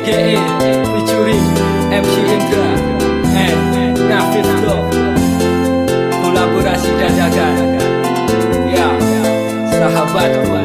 aka featuring MC Indra and Nafis Dog kolaborasi dadakan ya sahabatku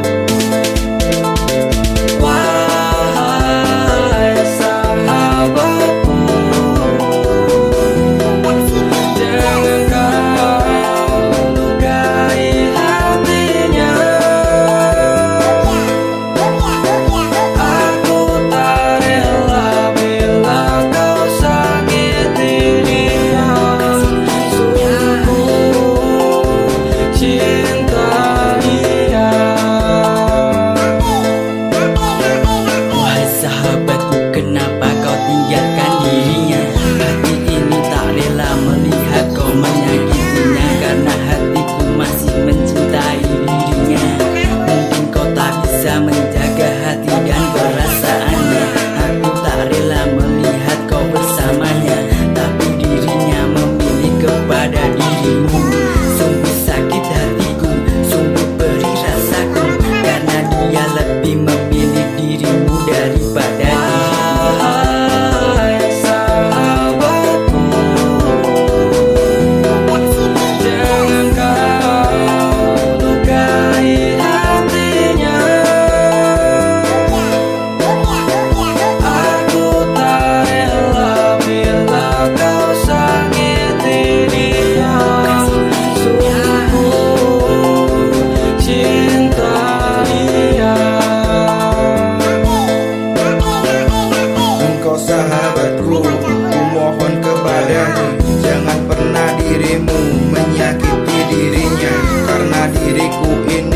in